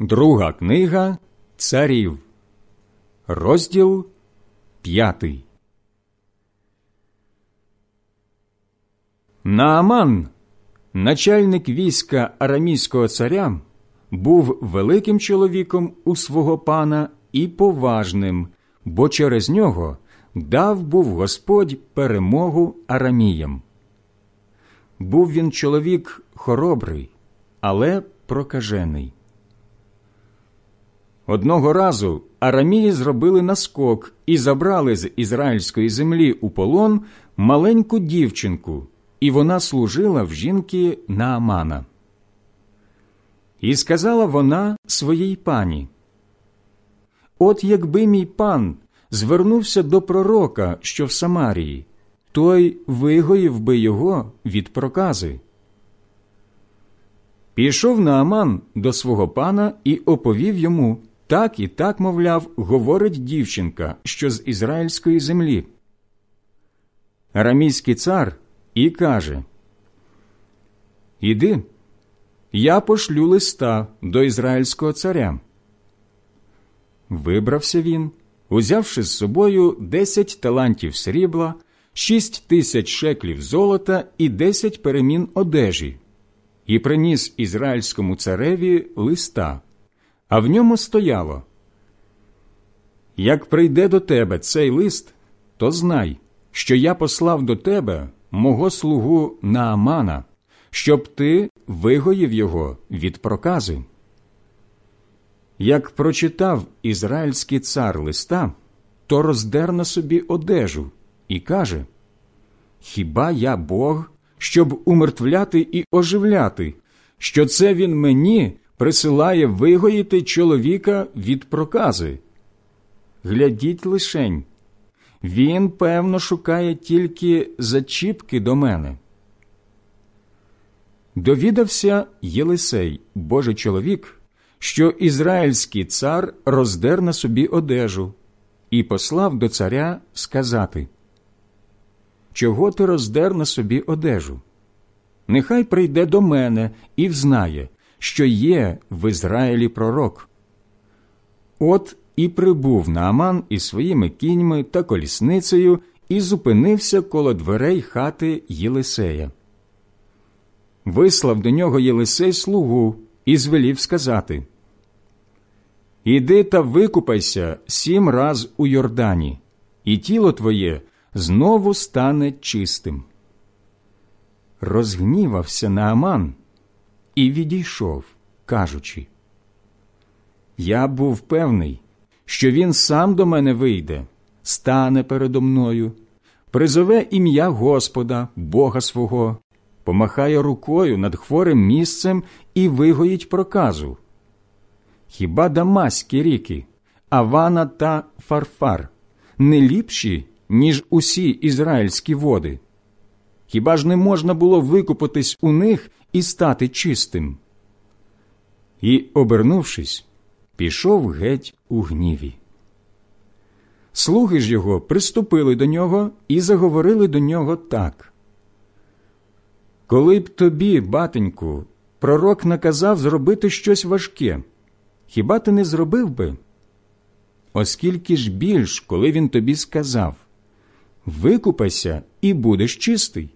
Друга книга Царів, розділ п'ятий. Нааман, начальник війська арамійського царя, був великим чоловіком у свого пана і поважним, бо через нього дав був Господь перемогу араміям. Був він чоловік хоробрий, але прокажений. Одного разу Арамії зробили наскок і забрали з ізраїльської землі у полон маленьку дівчинку, і вона служила в жінки Наамана. І сказала вона своїй пані: От якби мій пан звернувся до пророка, що в Самарії, той вигоїв би його від прокази. Пішов Нааман до свого пана і оповів йому так і так, мовляв, говорить дівчинка, що з ізраїльської землі. Арамійський цар і каже Іди, я пошлю листа до ізраїльського царя. Вибрався він, узявши з собою десять талантів срібла, шість тисяч шеклів золота і десять перемін одежі, і приніс ізраїльському цареві листа а в ньому стояло Як прийде до тебе цей лист, то знай, що я послав до тебе мого слугу Наамана, щоб ти вигоїв його від прокази. Як прочитав ізраїльський цар листа, то роздер на собі одежу і каже Хіба я Бог, щоб умертвляти і оживляти, що це він мені присилає вигоїти чоловіка від прокази. Глядіть лишень, він, певно, шукає тільки зачіпки до мене. Довідався Єлисей, Божий чоловік, що ізраїльський цар роздер на собі одежу і послав до царя сказати Чого ти роздер на собі одежу? Нехай прийде до мене і взнає, що є в Ізраїлі пророк. От і прибув Нааман із своїми кіньми та колісницею і зупинився коло дверей хати Єлисея. Вислав до нього Єлисей слугу і звелів сказати Іди та викупайся сім раз у Йордані, і тіло твоє знову стане чистим. Розгнівався Нааман і відійшов, кажучи Я був певний, що він сам до мене вийде, стане передо мною, призове ім'я Господа, Бога свого, помахає рукою над хворим місцем і вигоїть проказу. Хіба Дамаські ріки, Авана та Фарфар не ліпші, ніж усі ізраїльські води? Хіба ж не можна було викупатись у них і стати чистим? І, обернувшись, пішов геть у гніві. Слуги ж його приступили до нього і заговорили до нього так. Коли б тобі, батеньку, пророк наказав зробити щось важке, хіба ти не зробив би? Оскільки ж більш, коли він тобі сказав Викупайся і будеш чистий.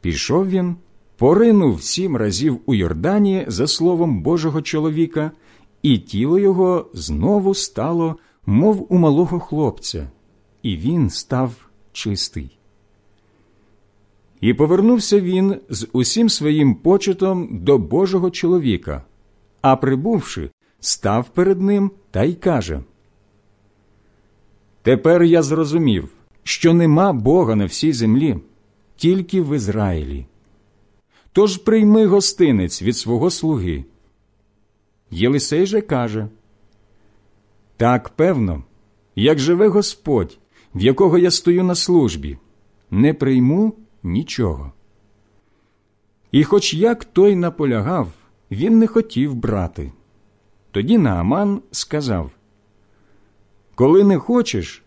Пішов він, поринув сім разів у Йордані за словом Божого чоловіка, і тіло його знову стало, мов у малого хлопця, і він став чистий. І повернувся він з усім своїм почетом до Божого чоловіка, а прибувши, став перед ним та й каже Тепер я зрозумів, що нема Бога на всій землі тільки в Ізраїлі. Тож прийми гостинець від свого слуги. Єлисей же каже Так, певно, як живе Господь, в якого я стою на службі, не прийму нічого. І хоч як той наполягав, він не хотів брати. Тоді Нааман сказав Коли не хочеш,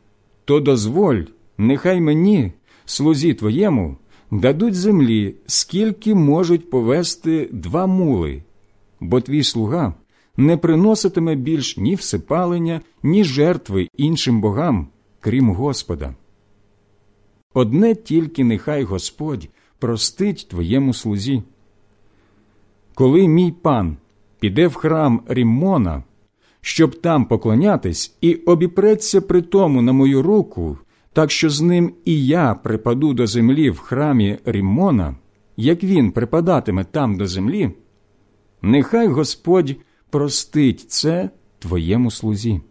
то дозволь, нехай мені слузі твоєму дадуть землі, скільки можуть повести два мули, бо твій слуга не приноситиме більш ні всипалення, ні жертви іншим богам, крім Господа. Одне тільки нехай Господь простить твоєму слузі. Коли мій пан піде в храм Ріммона, щоб там поклонятись, і обіпреться при тому на мою руку, так що з ним і я припаду до землі в храмі Ріммона, як він припадатиме там до землі, нехай Господь простить це твоєму слузі.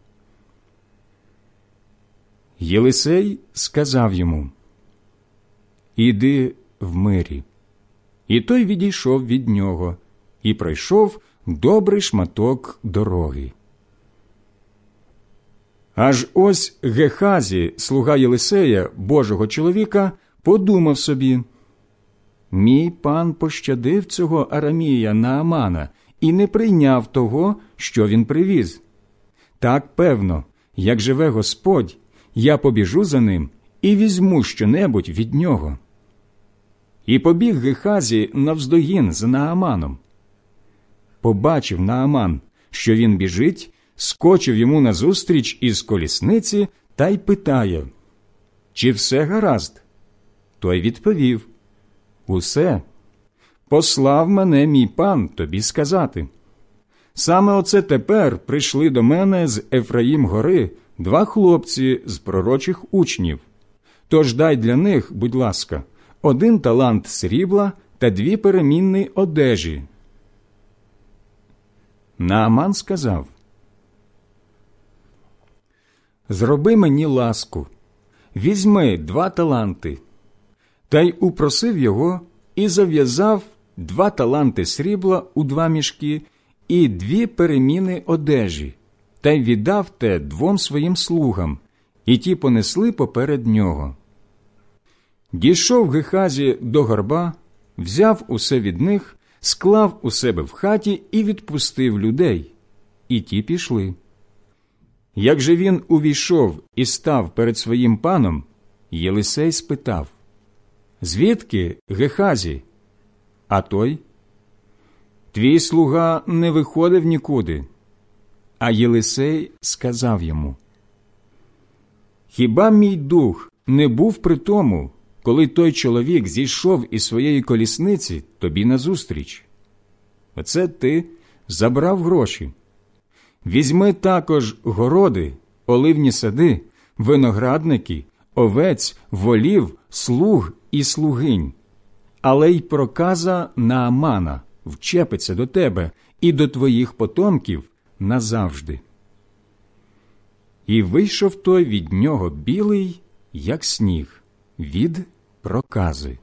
Єлисей сказав йому Іди в мирі. І той відійшов від нього і пройшов добрий шматок дороги. Аж ось Гехазі, слуга Єлисея, Божого чоловіка, подумав собі Мій пан пощадив цього Арамія Наамана і не прийняв того, що він привіз. Так певно, як живе Господь, я побіжу за ним і візьму щонебудь від нього. І побіг Гехазі навздогін з Нааманом. Побачив Нааман, що він біжить, скочив йому назустріч із колісниці та й питає Чи все гаразд? Той відповів Усе. Послав мене мій пан тобі сказати. Саме оце тепер прийшли до мене з Ефраїм гори два хлопці з пророчих учнів. Тож дай для них, будь ласка, один талант срібла та дві перемінні одежі. Нааман сказав Зроби мені ласку, візьми два таланти. Та й упросив його і зав'язав два таланти срібла у два мішки і дві переміни одежі, та й віддав те двом своїм слугам, і ті понесли поперед нього. Дійшов Гехазі до горба, взяв усе від них, склав у себе в хаті і відпустив людей, і ті пішли. Як же він увійшов і став перед своїм паном, Єлисей спитав Звідки Гехазі? А той? Твій слуга не виходив нікуди. А Єлисей сказав йому Хіба мій дух не був при тому, коли той чоловік зійшов із своєї колісниці тобі назустріч? Оце ти забрав гроші. Візьми також городи, оливні сади, виноградники, овець, волів, слуг і слугинь, але й проказа Наамана вчепиться до тебе і до твоїх потомків назавжди. І вийшов той від нього білий, як сніг, від прокази.